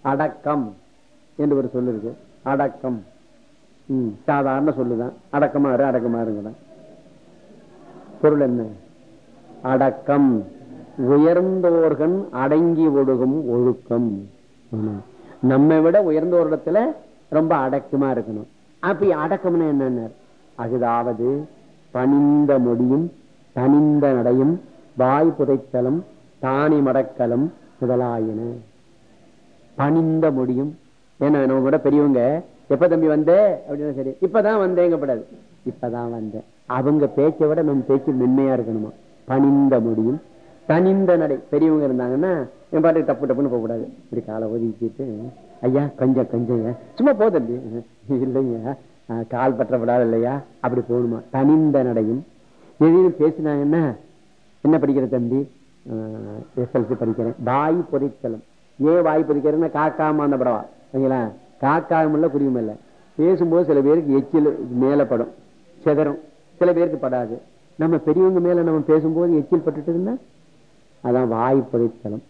அடக்கம் என்று ஒரு சொல்லு இருக்கு. அடக்கம். ம், சாதாரண சொல்லுதான். அடக்கமா இரு அடக்கமா இருங்கதான். பொருள் என்ன? அடக்கம். உயர்ந்தோர்கள் அடங்கி ஒடுகும் ஒழுக்கம். நம்மை விட உயர்ந்த ரொம்ப அடக்கமா இருக்கணும். அப்ப அடக்கம்னா என்ன அகுதாவது பணிந்த மொழியும் தனிந்த நடையும் வாய் புதைத்தலும் தானி மடக்கலும் முதலாயின. பணிந்த முடியும். ஏன்னா நம்ம கூட பெரியவங்க எப்ப தம்பி வந்த? அப்படின்னா சரி இப்பதான் வந்தேங்கப்படாது. இப்பதான் வந்தேன். அவங்க பேச்சை விட நம்ம பேச்சு மென்மையா இருக்கணுமா? பணிந்த முடியும். தனிந்த நடை. பெரியவங்க இருந்தாங்கன்னா என் பாட்டுக்கு தப்பு டப்புன்னு போகக்கூடாது. இப்படி காலை ஒதுக்கிட்டு ஐயா கொஞ்சம் கொஞ்சங்க. சும்மா போ தம்பி. இல்லைங்க அஹ், கால் பற்றப்படாது இல்லையா? அப்படி போகணுமா? தனிந்த நடையும். எதையும் பேசினாங்கன்னா என்ன படிக்கிற தம்பி? எஸ்எல்சி படிக்கிறேன். வாய் பொறித்தலம் ஏன் வாய் பொறிக்கிறேன்னா காக்காம அந்த படவா. சரிங்களா? காக்காவும் இல்ல. குருவியும் பேசும்போது சில பேருக்கு எச்சில் மேல படும் செதறும். சில பேருக்கு படாது. நம்ம பெரியவங்க மேல நம்ம பேசும்போது எச்சில் பட்டுட்டுன்னா அதான் வாய் பொறித்தலும்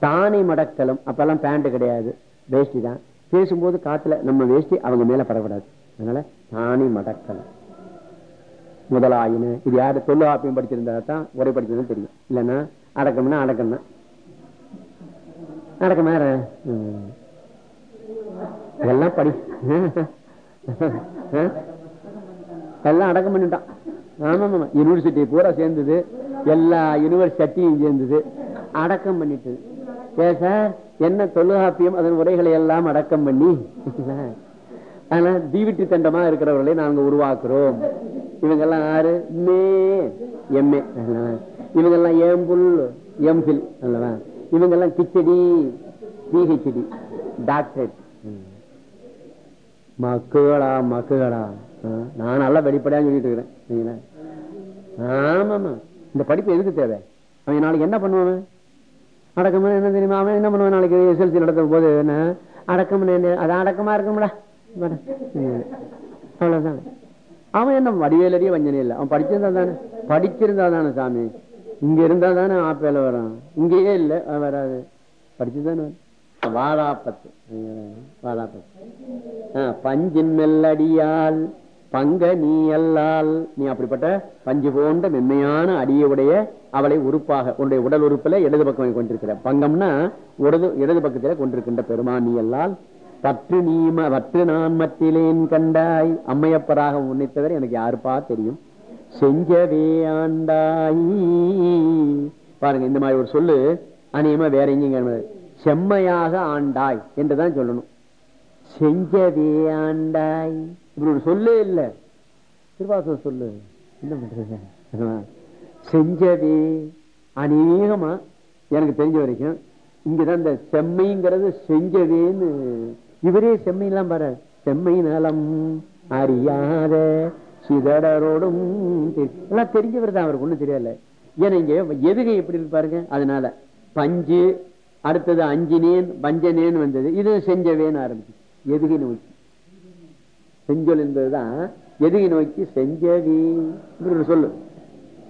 தானே மடக்கலம். அப்பெல்லாம் பேண்ட் கிடையாது. வேஷ்டி தான். பேசும்போது காத்துல நம்ம வேஷ்டி அவங்க மேல படக்கூடாது. அதனால தானே மடக்கலம். முதலாயின. இது யாரு? தொல்லுகாப்பியம் படிச்சிருந்தா தான் உரை படிச்சதுன்னு தெரியும். இல்லைன்னா அடக்கம்னா அடக்கம் தான் அடக்கம் வேற. எல்லாம் படி எல்லாம் அடக்கம் பண்ணிட்டான். ஆமா ஆமா யூனிவர்சிட்டி பூரா சேர்ந்தது. எல்லா யூனிவர்சிட்டியும் சேர்ந்தது. அடக்கம் பண்ணிட்டு ஏ சார் என்ன தொல்லுகாப்பியம் அதன் உரைகளை எல்லாம் அடக்கம் பண்ணி. ஆனா தீவிட்டு தண்டமா இருக்கிறவர்களை நாங்க உருவாக்குறோம். இவங்கெல்லாம் யாரு? மே எம்ஏ இவங்கெல்லாம் ஏம்புல் எம்பில் அல்லவா? இவங்கெல்லாம் கிச்சடி பிஹெச்டி டாக்டரேட் மக்குகளா ஆ, நான் நல்லா வெளிப்படையா சொல்லிட்டு இருக்கிறேன்? ஆமாமா இந்த படிப்பு எதுக்கு தேவை? அவன் நாளைக்கு என்ன பண்ணுவான் அடக்கம் என்ன தெரியுமா? அவன் என்ன பண்ணுவான் நாளைக்கு? எஸ்எல்சி நடத்தும் போது என்ன? அடக்கம் அது அடக்கமா இருக்கும்ல. அவ்வளவுதான். அவன் என்ன வடிவேலடியே வஞ்சனே இல்லை. அவன் படிச்சிருந்தா தானே? படிச்சிருந்தா தானே சாமி. இங்க இருந்தா தானே ஆப்பேல வரும் இங்கேயே இல்லை வராது. படிச்சுதானே? வாழாப்பத்து வாழாப்பத்து பஞ்சின் மெல்லடியால் பங்க நீ அல்லால். நீ அப்படிப்பட்ட பஞ்சு போன்ற மென்மையான அடியுடைய அவளை உறுப்பாக உன்னுடைய உடல் உறுப்புல இடது பக்கம் கொண்டிருக்கிற. பங்கம்னா இடது இடது பக்கத்தில கொண்டிருக்கின்ற பெருமான் நீ அல்லால். பற்று நீம பற்று நான் மத்திலேன் கண்டாய். அம்மையப்பராக உன்னைத்தவர் எனக்கு யாருப்பா தெரியும்? செஞ்சவே ஆண்டாய். பாருங்க இந்த மாதிரி ஒரு சொல்லு அநேகமா வேற எங்க செம்மையாக ஆண்டாய் என்றுதான் சொல்லணும். செஞ்சவே ஆண்டாய். இப்படி ஒரு சொல்லே இல்ல. திருவாசம் சொல்லு. என்ன பண்றது? செஞ்சவே அநேகமா எனக்கு தெரிஞ்ச வரைக்கும் இங்கதான் இந்த செம்மைங்கிறது செஞ்சவேன்னு இவரே செம்மையெல்லாம் பாரு. செம்மை நலம் அறியாத சிதடரோடும் எல்லாம் தெரிஞ்சவர் தான் அவருக்கு ஒண்ணும் தெரியல. ஏன்னா இங்க எதுகை எப்படி இருப்பாருங்க அதனால பஞ்சு அடுத்தது அஞ்சினேன் பஞ்சனேன் வந்தது. இது செஞ்சவேன்னு ஆரம்பிச்சு. எதுகை நோக்கி. செஞ்சொல் என்பதுதான் எதுகை நோக்கி செஞ்சவி. சொல்லு.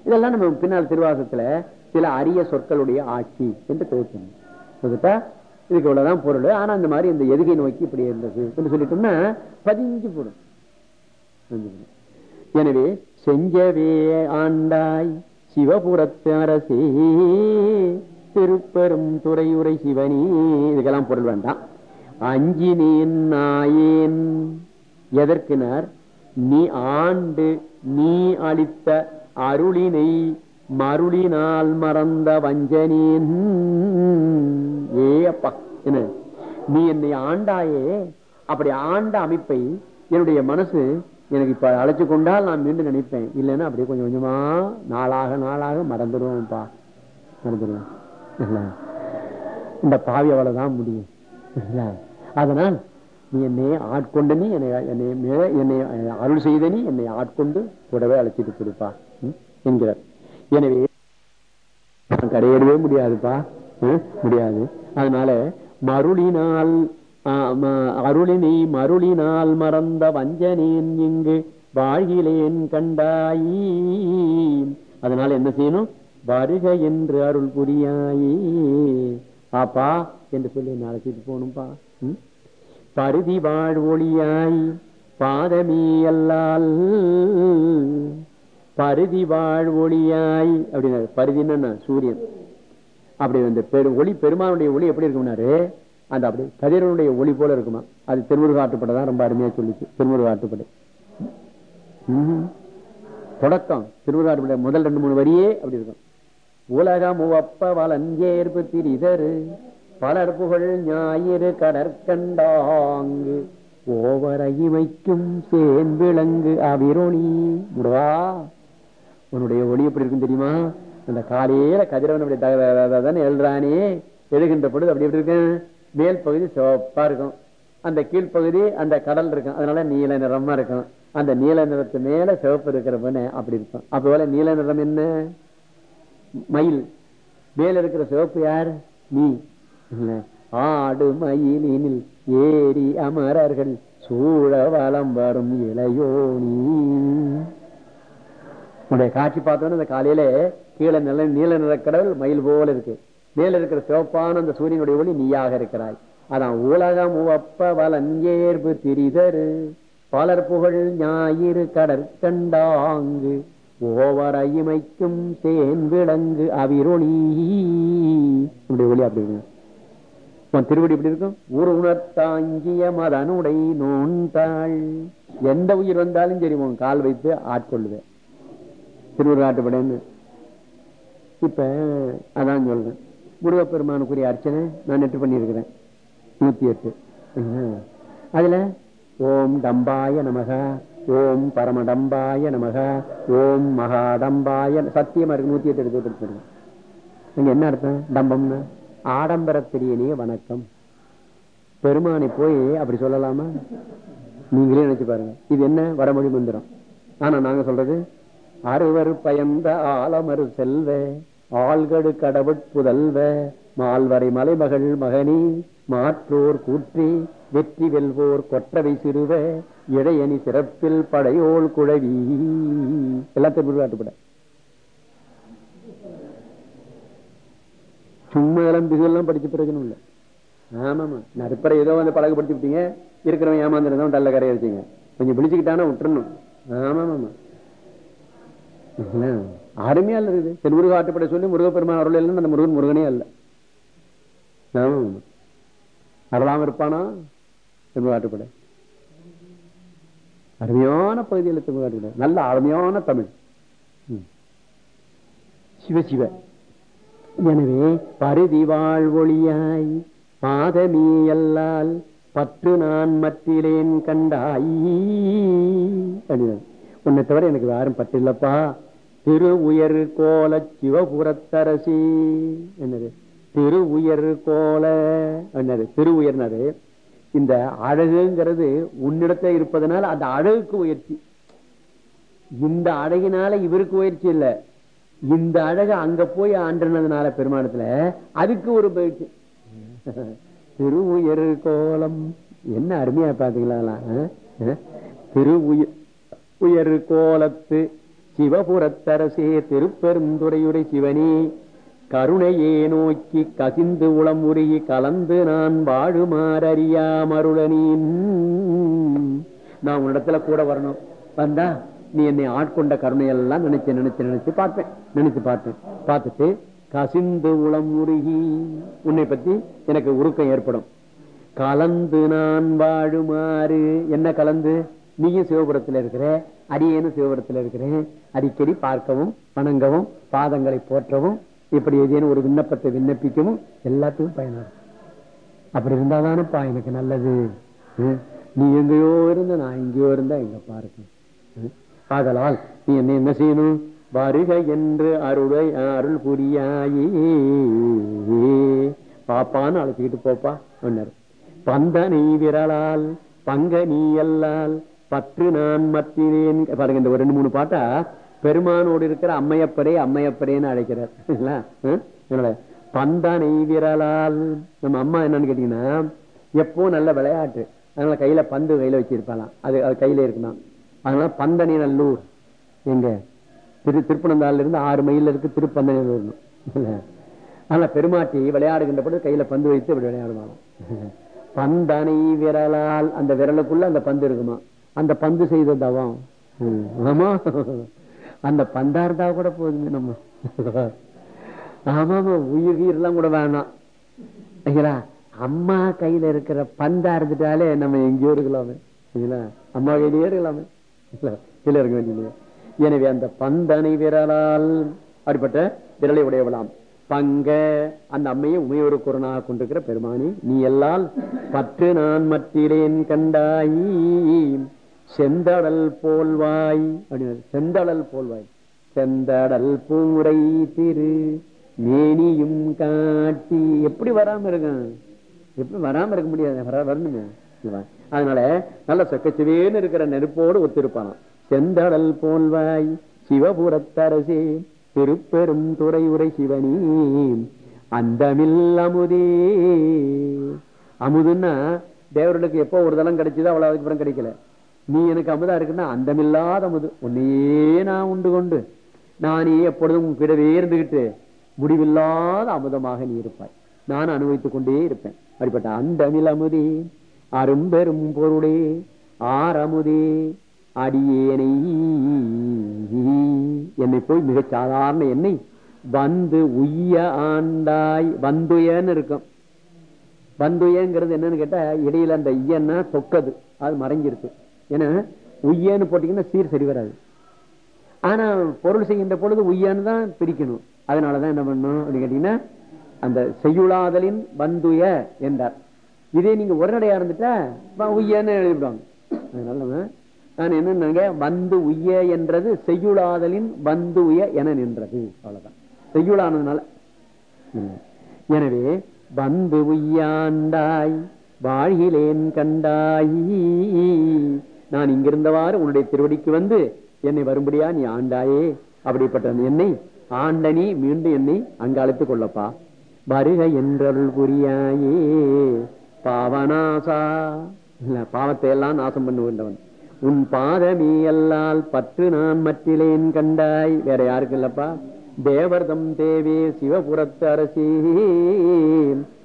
இதெல்லாம் நம்ம பின்னால் திருவாசத்துல சில அரிய சொற்களுடைய ஆட்சி என்று தொகுக்கணும் தொகுத்தா இதுக்கு இவ்வளவுதான் பொருள். ஆனா அந்த மாதிரி இந்த எதுகை நோக்கி இப்படி இருந்தது. என்று சொல்லிட்டோம்னா பதிஞ்சு போடும் பதிஞ்சு போடும். எனவே செஞ்சவே ஆண்டாய். சிவபுரத்து அரசே திருப்பெரும் துறையுரை சிவனி. இதுக்கெல்லாம் பொருள் வேண்டாம். அஞ்சினேன் நாயேன். எதற்கினார்? நீ ஆண்டு நீ அளித்த அருளினை மருளினால் மறந்த வஞ்சனேன். ஏ அப்பா என்ன? நீ என்னை ஆண்டாயே? அப்படி ஆண்ட அமைப்பை என்னுடைய மனசு எனக்கு இப்போ அழைச்சி கொண்டால் நான் மீண்டும் நினைப்பேன். இல்லைன்னா அப்படியே கொஞ்சம் கொஞ்சமா நாளாக நாளாக மறந்துடுவோம்ப்பா. மறந்துடுவேன். இல்லை. இந்த பாவி அவ்வளோதான் முடியும். இல்லை. அதனால் நீ என்னை ஆட்கொண்ட நீ என்னை என்னை மேல என்னை அருள் செய்த நீ என்னை ஆட்கொண்டு கூடவே அழைச்சிட்டு கொடுப்பா என்கிறார். எனவே கரையேறவே முடியாதுப்பா. முடியாது. அதனால மருளினால் அருளினை மருளினால் மறந்த வஞ்சனேன் இங்கு வாழ்கிலேன் கண்டாயி. அதனால என்ன செய்யணும்? வருக என்று அருள் புரியாயே. பாப்பா என்று சொல்லி என்ன அழைச்சிட்டு போகணும்பா. பருதி வாழ் ஒளியாய் பாதமீ அல்லால். பருதி வாழ் ஒளியாய் அப்படின்னாரு. பருதின்னா சூரியன். அப்படி வந்து பெரு ஒளி பெருமானுடைய ஒளி எப்படி இருக்கும்னாரு? அந்த அப்படி கதிரவனுடைய ஒளி போல இருக்குமா அது திருமுருகாட்டுப்படை தான் ரொம்ப அருமையா சொல்லிச்சு திருமுருகாட்டுப்படை தொடக்கம் திருமுருகாட்டுப்படை முதல் ரெண்டு மூணு வரியே அப்படி இருக்கும் உலகம் உவப்ப வலஞ்சேர்பு திரிதரு பலர் புகழ் ஞாயிறு கடற்கண்டாங்கு ஓவரைமைக்கும் சேன்விளங்கு அவிரோணி முடவா உன்னுடைய ஒளி எப்படி இருக்கும் தெரியுமா அந்த காலையில கதிரவன் அப்படி தானே எழுறானே எழுகின்ற பொழுது அப்படி எப்படி இருக்கேன் மேல் பகுதி சிவப்பா இருக்கும். அந்த கீழ்ப்பகுதி அந்த கடல் இருக்கும். அதனால நீல நிறமா இருக்கும். அந்த நீல நிறத்து மேல சிவப்பு இருக்கிற பொண்ணு அப்படி இருக்கும். அப்ப போல நீல நிறம் என்ன? மயில். மேல இருக்கிற சிவப்பு யார்? நீ. ஆடு மயிலினில் ஏறி அமரர்கள் சூழ வலம் வரும் இளையோனி உன்னுடைய காட்சி பார்த்தோன்னு இந்த காலையில கீழே நில நீல நிறக்கடல் மயில் போல இருக்கு. மேல இருக்கிற சிவப்பான அந்த சூரியனுடைய ஒளி நீயாக இருக்கிறாய். அதான் உலகம் உவப்ப வலஞ்சேர்பு திரிதரு. பலர் புகழ் ஞாயிறு கடற்கண்டாங்கு ஓவர் ஐமைக்கும் தேன் விளங்கு அவிரொளி. இப்படி ஒளி அப்படி இருக்கு. உன் திருவடி இப்படி இருக்கும்? உருணத்தாங்கிய மதனுடை நோன்றாள். எந்த உயிர் வந்தாலும் சரி உன் கால் வைத்து ஆட்கொள்ளுவேன். திருவுருளாட்டுப்படைன்னு இப்ப அதான் சொல்றேன். முருகப்பெருமானுக்குரிய அர்ச்சனை நான் நெட்டு பண்ணியிருக்கிறேன். நூத்தி எட்டு அதுல ஓம் டம்பாய நமக ஓம் பரமடம்பாய நமக ஓம் மகாடம்பாய சத்தியமா இருக்கு நூத்தி எட்டு எடுத்து படிச்சிருக்கேன் அங்க என்ன அர்த்தம்? டம்பம்னா ஆடம்பரத்திரியனே வணக்கம். பெருமானை போய் அப்படி சொல்லலாமா? நீங்களே நினைச்சு பாருங்க. இது என்ன? வடமொழி மந்திரம். ஆனா நாங்க சொல்றது அறுவர் பயந்த ஆலமரு செல்வ ஆள்கடு கடவுட்புதல்வ மால்வரை மலைமகள் மகனி மாற்றோர் கூற்றி வெற்றி வெல்வோர் கொற்றவை சிறுவ இடையணி சிறப்பில் படையோள் குழவி. எல்லாத்தையும் காட்டுப்பட சும்மா எல்லாம் பிகுலாம் படிச்ச பிரயோஜனம் இல்லை. ஆமாமா. நடுப்பறை ஏதோ வந்து பழகப்படுத்தி விட்டீங்க. இருக்கிறவன் ஏமாந்துருந்தவன் தள்ள கரைய வச்சீங்க. கொஞ்சம் பிடிச்சுக்கிட்டானா விட்டுறணும். ஆமாமாமா. அருமையா இல்ல இருக்குது தென்முருக ஆட்டுப்படை சொல்லி முருகப்பெருமான் அருள் இல்லைன்னு அந்த முருகன் முருகனே அல்ல. அருளாம இருப்பானா? திருமுருக ஆட்டுப்படை. அருமையான பகுதியில் திருமுருக ஆட்டுப்படை. நல்ல அருமையான தமிழ். சிவ சிவ. எனவே பருதி வாழ்வொழியாய் பாதமீ அல்லால் பற்று நான் மற்றிலேன் கண்டாய். அப்படின்னாரு. உன்னை தவிர எனக்கு யாரும் பற்று இல்லப்பா திரு உயர் கோல சிவபுரத்தரசி. என்னது? திரு உயர் கோல என்னது? திரு உயர்னது இந்த அழகுங்கிறது உன்னிடத்துல இருப்பதனால அந்த அழகுக்கு உயர்ச்சி. இந்த அழகினால இவருக்கு உயர்ச்சி இல்ல. இந்த அழகு அங்க போய் ஆண்டினதுனால பெருமானத்துல அதுக்கு ஒரு பயிற்சி. திரு உயர் கோலம். என்ன அருமையா பாத்தீங்களா திரு உயர் உயர் கோலத்து சிவபுரத்தரசே திருப்பெருந்துறையுரை சிவனே கருணையே நோக்கி கசிந்து உளம் உருகி கலந்து நான் வாழுமாறறியா மருளனீன். நான் உன்னிடத்துல கூட வரணும். வந்தா நீ என்னை ஆட்கொண்ட கருணையெல்லாம் நினைச்சு நினைச்சு நினைச்சு பார்ப்பேன். நினைச்சு பார்த்தேன் பார்த்துட்டு கசிந்து உளம் உருகி உன்னை பத்தி எனக்கு உருக்கம் ஏற்படும். கலந்து நான் வாழுமாறு என்ன கலந்து? நீயும் சிவபுரத்துல இருக்கிற அடியேன்னு சிவபுரத்தில் இருக்கிறேன். அடிக்கடி பார்க்கவும் வணங்கவும் பாதங்களை போற்றவும் இப்படி ஏதேனும் ஒரு விண்ணப்பத்தை விண்ணப்பிக்கவும் எல்லாத்துக்கும் பயனாகும். அப்படி இருந்தாதானப்பா எனக்கு நல்லது. நீ எங்கேயோ இருந்த நான் எங்கேயோ இருந்தா எங்க பாருக்கும் ஆதலால் நீ என்ன என்ன செய்யணும்? வருக என்று அருளை அருள் புரியாயே. பாப்பான்னு அழைச்சிக்கிட்டு போப்பா ஒன்னாரு நீ விரலால் பங்க நீ அல்லால் பற்று நான் மத்தினேன். பாருங்க இந்த ஒரு ரெண்டு மூணு பாட்டா பெருமானோடு இருக்கிற அம்மையப்பரே அம்மையப்பரேன்னு அழைக்கிறார். பந்தானை ம்? விரலால் நம்ம அம்மா என்னன்னு கேட்டீங்கன்னா எப்போ நல்ல விளையாட்டு. அதனால கையில பந்து கையில வச்சிருப்பாளாம். அது அது கையில இருக்கலாம் அதனால பந்தனை நல்லூர். எங்க? திரு திருப்பனந்தாள்ல இருந்து ஆறு மைல இருக்கு திருப்பந்தனை வரணும் இல்ல? ஆனா பெருமாட்டி விளையாடுகின்ற பொழுது கையில பந்து வைத்து இப்படி விளையாடுவாங்க பந்தனை விரலால் அந்த விரலுக்குள்ள அந்த பந்து இருக்குமா? அந்த பந்து செய்த தவம். ஆமா. அந்த பந்தா இருந்தா கூட போதுமே நம்ம. ஆமா ஆமா உயிர் கீரெல்லாம் கூட வேணாம். சரிங்களா அம்மா கையில இருக்கிற பந்தா இருந்துட்டாலே நம்ம எங்கேயோ இருக்கலாமே. சரிங்களா அம்மா கையிலேயே இருக்கலாமே. இல்ல, கீழே இருக்க வேண்டியது எனவே அந்த பந்தனை விரலால் அப்படிப்பட்ட விரலை உடையவளாம். பங்க அந்த அம்மையை உமையொரு குரணாக கொண்டிருக்கிற பெருமானி நீ எல்லால் பற்று நான் மற்றிலேன் கண்டாயி. செந்தடல் போல்வாய். அப்படின்னு செந்தடல் போல்வாய். செந்தடல் பூரை திரு மேனியும் காட்டி. எப்படி வராம இருக்கும்? எப்படி வராம இருக்க முடியாது. வரணுமே. அதனால நல்ல சொக்கச்சிவேன்னு இருக்கிற நெருப்போடு ஒத்திருப்பானாம். செந்தடல் போல்வாய் சிவபுரத்தரசே திருப்பெரும் துறை உரை சிவனி அந்தமில் அமுதே. அமுதுன்னா தேவர்களுக்கு எப்போ ஒரு தளம் கிடைச்சதோ அவ்வளவு அதுக்கப்புறம் கிடைக்கல. நீ எனக்கு அமுதா இருக்குன்னா அந்தமில்லாத அமுது. உன்னையே நான் உண்டு கொண்டு. நானே எப்பொழுதும் கிடவே இருந்துகிட்டு முடிவில்லாத அமுதமாக நீ இருப்பாய். நான் அனுபவித்துக் கொண்டே இருப்பேன். அப்படிப்பட்ட அந்தமில் அமுதே அரும்பெரும் பொருளே ஆரமுதே அடியேனை என்னை போய் மிக சாதாரண என்னை வந்து உய்ய ஆண்டாய். வந்துயன்னு இருக்கும். வந்துயங்கிறது என்னன்னு கேட்டா இடையில அந்த ஐயன்னா சொக்கது. அது மறைஞ்சிருக்கு ஏன்னா உய்யன்னு போட்டீங்கன்னா சீர் சரி வராது. ஆனா பொருள் செய்கின்ற பொழுது உய்யான்னு தான் பிரிக்கணும். அதனாலதான் என்ன பண்ணணும் அப்படின்னு கேட்டீங்கன்னா அந்த செய்யுளாதலின் வந்துய என்றார். இதே நீங்க உடனடியா இருந்துட்டா உய்யன்னு எழுதிவிடுவாங்க. அதனால நான் என்ன வந்து உய்ய என்றது செய்யுளாதலின் வந்து உய என நின்றது. அவ்வளவுதான். செய்யுளானதுனால. எனவே வந்து உய்யாண்டாய் வாழ்கிலேன் கண்டாய் நான் இங்கிருந்தவாறு உன்னுடைய திருவடிக்கு வந்து என்னை வரும்படியா நீ ஆண்டாயே? அப்படிப்பட்ட என்னை ஆண்டனி மீண்டும் என்னை அங்கு அழைத்துக் கொள்ளப்பா. வருக என்றருள் புரியாயே. பாவனாசா இல்ல பாவத்தை எல்லாம் நாசம் பண்ணுகின்றவன். உன் பாதமே அல்லால் பற்று நான் மற்றிலேன் கண்டாய். வேற யாருக்கு இல்லப்பா. தேவர்தம் தேவே சிவபுரத்து அரசே.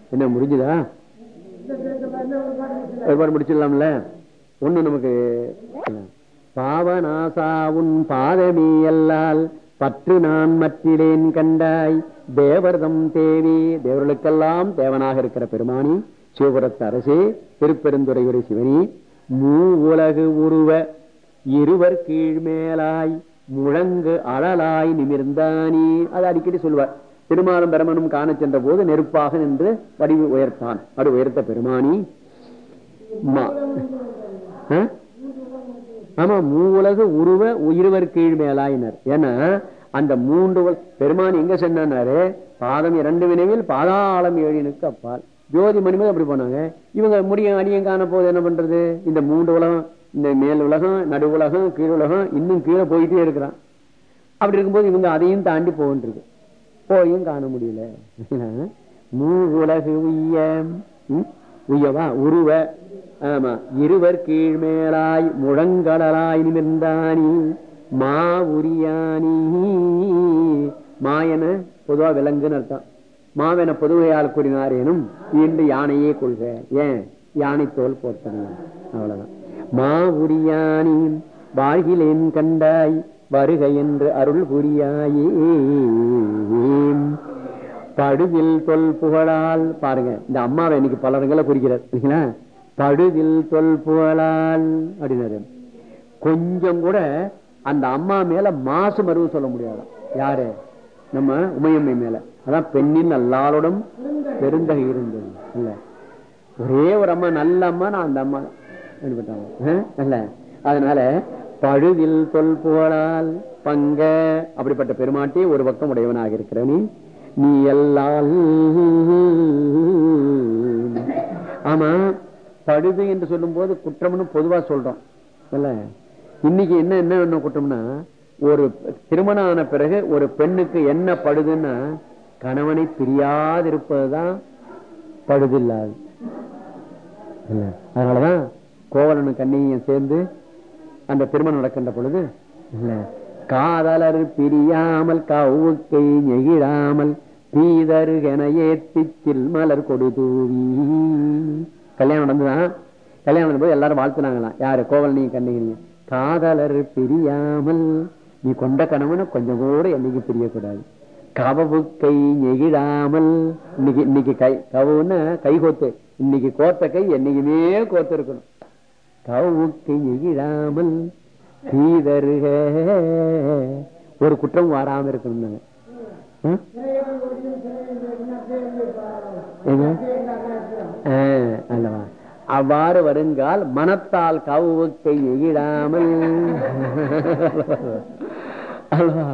என்ன முடிஞ்சுதா? ஒருபாடு முடிச்சிடலாம்ல? ஒண்ணு நமக்கு பாவனாசா உன் பாதமே அல்லால் பற்று நான் மற்றிலேன் கண்டாய். தேவர்தம் தேவி தேவர்களுக்கெல்லாம் தேவனாக இருக்கிற பெருமானி சிவபுரத்து அரசே திருப்பெருந்துறையுரை சிவனி மூ உலகு உருவ இருவர் கீழ்மேலாய் முழங்கு அழலாய் நிமிர்ந்தானி. அது அடிக்கடி சொல்வார். திருமாலும் பெருமனும் காண சென்ற போது நெருப்பாக நின்று வடிவு உயர்த்தான். அது உயர்த்த பெருமானி மா- ஆமா மூவுலகு உருவ இருவர் கீழ் மேலாயினர். ஏன்னா அந்த மூன்று பெருமான் எங்க சென்னாரு பாதம் இரண்டு வினைவில் பாதாளம் ஏழினுக்கு அப்பால். ஜோதி மணிமது அப்படி போனாங்க? இவங்க முடியும் அடியும் காண போது என்ன பண்றது? இந்த மூன்று உலகம் இந்த மேல் உலகம் நடு உலகம் கீழ் உலகம் இன்னும் கீழே போயிட்டே இருக்கிறான். அப்படி இருக்கும்போது இவங்க அதையும் தாண்டி போகின்றது. போயும் காண முடியல. மூ உலகு உய்ய உய்யவா? உருவ ஆமா இருவர் கீழ்மேலாய் முழங்கடலாய் நிமிர்ந்தானி மா உரியானி மாயன பொதுவா விலங்குன்னு அர்த்தம். மாவென பொதுவையால் கூறினார் எனும் இன்று யானையே கொள்க. ஏன்? யானை தோல் போர்த்தன அவ்வளவுதான். மா உரியானி வாழ்கிலேன் கண்டாய் வருக என்று அருள் புரியாயே படுதில் தொல் புகழால் பாருங்க இந்த அம்மாவை இன்னைக்கு பலருங்களை குறிக்கிறார். இல்லைங்களா? படுதில் தொல் புகழால் அப்படின்னாரு. கொஞ்சம் கூட அந்த அம்மா மேல மாசு மருவு சொல்ல முடியாது? யாரு? நம்ம உமையம்மை மேல. அதான் பெண்ணின் நல்லாளுடன் பெருந்தகை இருந்தது. இல்ல. ஒரே ஒரு அம்மா நல்ல அம்மா நான் அந்த அம்மா. நல்ல அதனால பழுதில் தொல் புகழால் பங்க அப்படிப்பட்ட பெருமாட்டி ஒரு பக்கம் உடையவனாக இருக்கிற நீ நீ எல்லால் ஆமா. படுது என்று சொல்லும் போது குற்றம்னு பொதுவா சொல்றோம். இன்னைக்கு என்ன என்ன என்ன குற்றம்னா ஒரு திருமணம் ஆன பிறகு ஒரு பெண்ணுக்கு என்ன படுதுன்னா கணவனை பிரியாதிருப்பதுதான் பழுதில்லாது. இல்ல? அதனாலதான் கோவலனும் கண்ணியும் சேர்ந்து அந்த திருமணம் நடக்கின்ற பொழுது இல்ல? காதலர் பிரியாமல் கவுக்கை நெகிழாமல் தீதருகென ஏத்தி மலர் கொடுதூவி கல்யாணம் நடந்துதான் கல்யாணம் நடந்தபோது எல்லாரும் வாழ்த்துனாங்களாம். யாரு? கோவல் நீ கண்ணகிரி காதலர் பிரியாமல் நீ கொண்ட கணவனை கொஞ்சம் கூட என்னைக்கு பிரியக்கூடாது. கவவு கை நெகிழாமல் இன்னைக்கு இன்னைக்கு கை கவுன்னு கை கோத்து இன்னைக்கு கோத்த கை என்னைக்குமே கோத்து இருக்கணும் கவு கை நெகிழாமல் தீதருக. ஒரு குற்றம் வராம இருக்கணும்? ஆ, அல்லவா? அவ்வாறு வருங்கால் மனத்தால் கவுக்கை எகிடாமல் அல்லவா?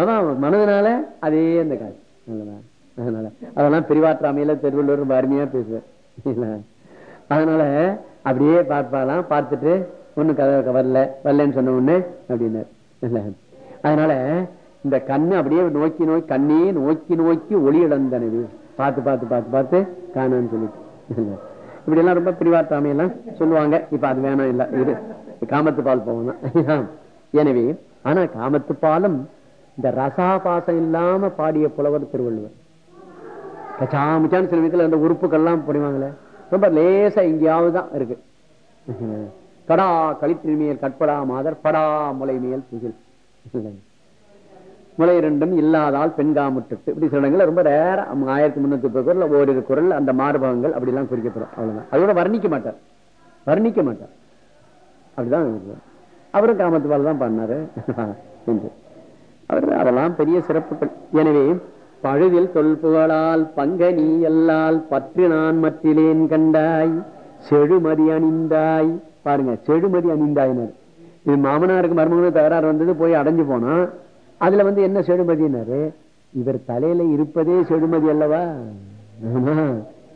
அதான் மனதினால அதே அந்த காய் அல்லவா? அதனால அதெல்லாம் பிரிவாற்றாமையில திருவள்ளுவர் ரொம்ப அருமையா பேசுவேன் அதனால அப்படியே பார்ப்பாலாம் பார்த்துட்டு ஒண்ணு கதை வரல வரலன்னு சொன்ன உடனே அப்படின்னாரு. அதனால இந்த கண்ணு அப்படியே நோக்கி நோக்கி கண்ணே நோக்கி நோக்கி ஒளி இழந்தனது. பார்த்து பார்த்து பார்த்து பார்த்து காணான்னு சொல்லிட்டு. இப்படி எல்லாம் ரொம்ப பிரிவாற்றாமையெல்லாம் சொல்லுவாங்க. இப்ப அது வேணாம் இல்ல இது காமத்து பால் போகணும். எனவே ஆனா காமத்து பாலும் இந்த ரசாபாசம் இல்லாம பாடிய புலவர் திருவள்ளுவர். கச்சாமிச்சான்னு சில விதத்துல அந்த உறுப்புகள்லாம் புரிவாங்களே ரொம்ப லேசா எங்கேயாவது தான் இருக்கு. கடா களிற்றின் மேல் கட்படா மாதர் படா முலை மேல் புகில். முளை இரண்டும் இல்லாதால் பெண்காமுட்டு இப்படி சில இடங்கள்ல ரொம்ப ரேர ஆயிரத்தி முன்னூத்தி முப்பது குரல் ஓரிரு குரல் அந்த மார்பகங்கள் அப்படிலாம் குறிக்கப்படும். அவ்வளவுதான். அதோட வர்ணிக்க மாட்டார். வர்ணிக்க மாட்டார். அப்படிதான் அவரும் காமத்துவால் தான் பண்ணாரு. என்று. அவர் அதெல்லாம் பெரிய சிறப்புகள் எனவே பழுதில் தொல்புகளால் பங்கனி எல்லால் பற்று நான் மற்றிலேன் கண்டாய். செழுமதி அணிந்தாய். பாருங்க செழுமதி அணிந்தாயினர் இது மாமனாருக்கு மருமகனுக்கு தகராறு வந்தது போய் அடைஞ்சு போனா அதுல வந்து என்ன செடுமதினாரு இவர் தலையில இருப்பதே செடுமதி அல்லவா?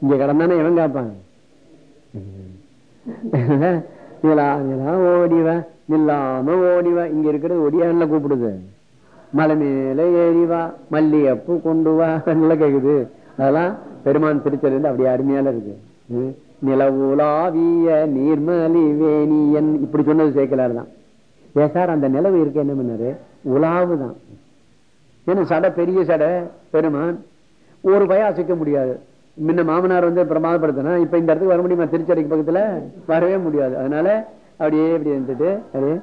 இங்க கடந்தானே இவன் காப்பான். ஓடிவன் ஓடிவ நில்லாம ஓடிவ. இங்க இருக்கிறது ஒடியான்ல கூப்பிடுது. மலை மேல ஏறிவா மல்லிகைப்பூ கொண்டு வா. நல்லா கேக்குது. அதெல்லாம் பெருமான் திருச்சல் அப்படி அருமையால இருக்கு. நிலவுலாவிய நீர்மலி வேணியன் இப்படி சொன்னது சேர்க்கலார் தான். சார் அந்த நிலவு இருக்க என்ன பண்ணாரு உலாவுதான். என்ன ஏன்னா சடை பெரிய சடை பெருமான்? ஒரு பய அசைக்க முடியாது. முன்ன மாமனார் வந்து பிரமாதப்படுத்தினா இப்ப இந்த இடத்துக்கு வர முடியுமா? திருச்சடைக்கு பக்கத்துல வரவே முடியாது. அதனால அப்படியே இப்படி இருந்துட்டு அப்படியே.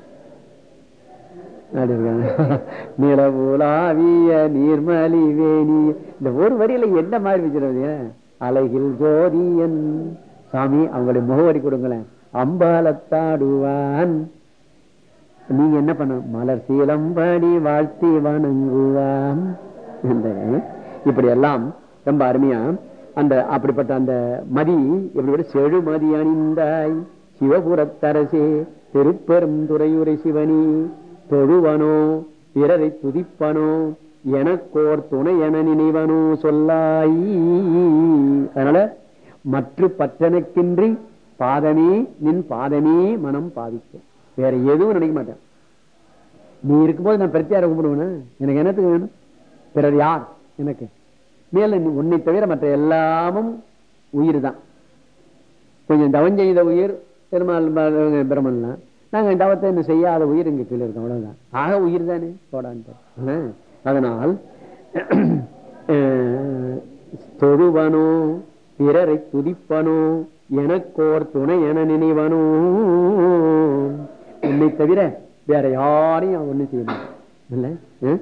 நிலவுலாவிய நீர்மலி வேணி. இந்த ஒரு வரியில என்ன மாதிரி வச்சிருந்தீங்க? அலைகில் ஜோதியன். சாமி அவங்களுடைய முகவரி கொடுங்களேன். அம்பாலத்தாடுவான். நீங்க என்ன பண்ண மலர் சீலம்பாடி வாழ்த்தி வணங்குவான் இப்படி எல்லாம் ரொம்ப அருமையா அந்த அப்படிப்பட்ட அந்த மதி எப்படி செழுமதி அணிந்தாய். சிவபுரத்தரசே திருப்பெரும் துறையுரை சிவனி தொழுவனோ பிறரை துதிப்பனோ எனக்கோர் துணை என நினைவனோ சொல்லாய். அதனால மற்ற பற்றனக்கின்றி பாதமே நின் பாதமே மனம் பாதிக்கும். வேற எதுவும் நினைக்க மாட்டேன். நீ இருக்கும்போது நான் பிரத்தியார கும்பிடுவேன் எனக்கு என்னத்துக்கு வேணும்? பிறர் யார்? எனக்கு. மேல நீ உன்னை தவிர மற்ற எல்லாமும் உயிர் தான் கொஞ்சம் தவம் செய்த உயிர் பெருமாள் ப- நாங்கள் நாங்க தவத்தை இன்னும் செய்யாத உயிர் இங்க கீழே இருக்கோம் அவ்வளவுதான். ஆக உயிர் தானே போடான்னு அதனால் தொழுவனோ பிறரை துதிப்பனோ எனக்கோர் துணை என நினைவனோ உன்னை தவிர வேற யாரையும் ஒண்ணு செய்ய மாட்டேன் இல்ல? அஹ்?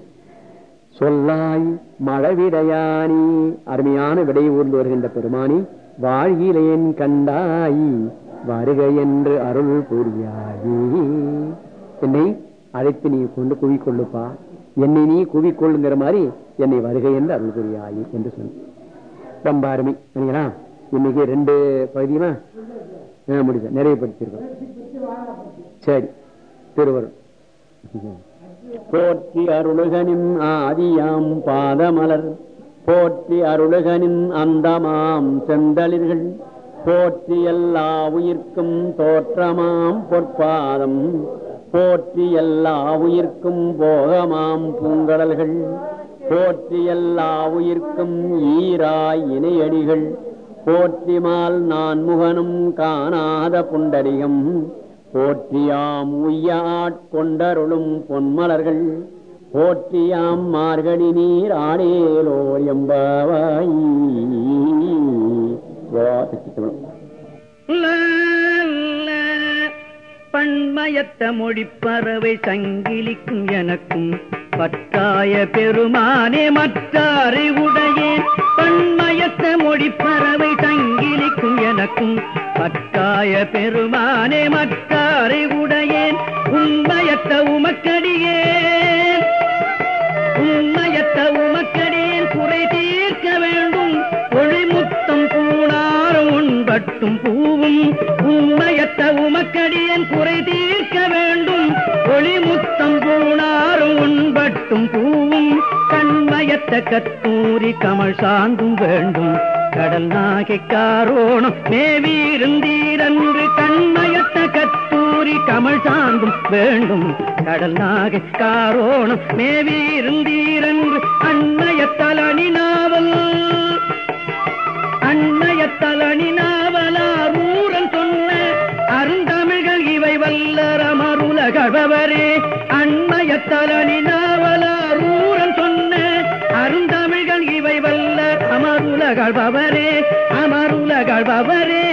சொல்லாய் மழவிடையானி அருமையான விடை ஊர்ந்து வருகின்ற பெருமானி வாழ்கிலேன் கண்டாய் வருக என்று அருள் புரியாயி என்னை அழைத்து நீ கொண்டு குவிக்கொள்ளுப்பா என்னை நீ குவிக்கொள்ளுங்கிற மாதிரி என்னை வருக என்று அருள் புரியாயி என்று சொன்ன ரொம்ப அருமை. சரிங்களா? இன்னைக்கு ரெண்டு பகுதியுமா? முடிச்ச நிறைவுபடுத்தியிருக்கோம் சரி திருவரும் போற்றி அருளுகனின் ஆதியாம் பாதமலர் போற்றி அருளுகனின் அந்தமாம் செந்தளிர்கள் போற்றி எல்லா உயிர்க்கும் தோற்றமாம் பொற்பாதம் போற்றி எல்லா உயிர்க்கும் போகமாம் பூங்கடல்கள் போற்றி எல்லா உயிர்க்கும் ஈராய் இணையடிகள் போற்றிமால் நான் முகனும் காணாத புண்டரிகம் போற்றியாம் உய்யாட்கொண்டருளும் பொன்மலர்கள் போற்றியாம் மார்கழி நீர் ஆடேலோ எம்பாவாய். பண்மயத்த மொழி பறவை சங்கிலிக்கும் எனக்கும் பட்டாய பெருமானே மற்றாரை உடையேன் பண்மயத்த மொழி பறவை சங்கிலிக்கும் எனக்கும் பட்டாய பெருமானே மக்காரை உடையேன். உண்மையத்த உமக்கடியேன். உண்மையத்த உமக்கடியேன். குறை தீர்க்க வேண்டும். ஒளிமுத்தம் பூணாரும் உண்பட்டும் பூவும். உண்மையத்த உமக்கடியேன். குறை தீர்க்க வேண்டும். ஒளிமுத்தம் பூணாரும் உண்பட்டும் பூவும். கண்மயத்த கத்தூரி கமல் சாந்தும் வேண்டும். கடல் நாகிக்காரோணம் மேவீருந்தீரன்று கண்மயத்த கத்தூரி கமல் சாந்தும் வேண்டும். கடல் நாகிக்காரோணம் மேவீருந்தீரன்று அண்மயத்தலனி நாவல். அண்மயத்தலனி நாவலார் ஊரன் சொன்ன அருந்தமிழ்கள் இவை வல்லர் அமருலகழவரே அண்மயத்தலனி நாவலார் அமருலகழ்பவரே அமருலகழ்பவரே